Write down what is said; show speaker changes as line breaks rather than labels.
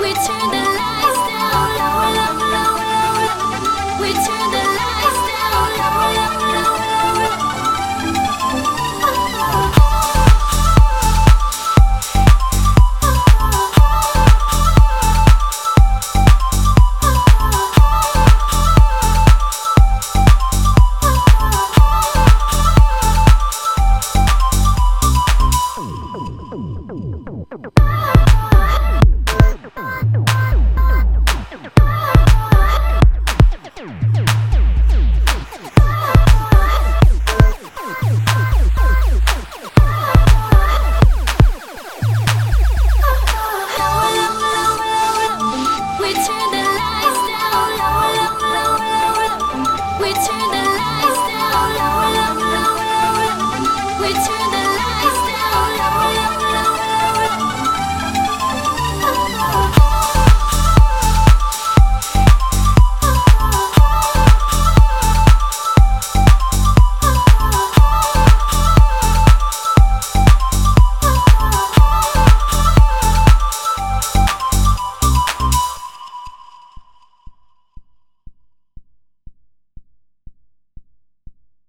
We turn the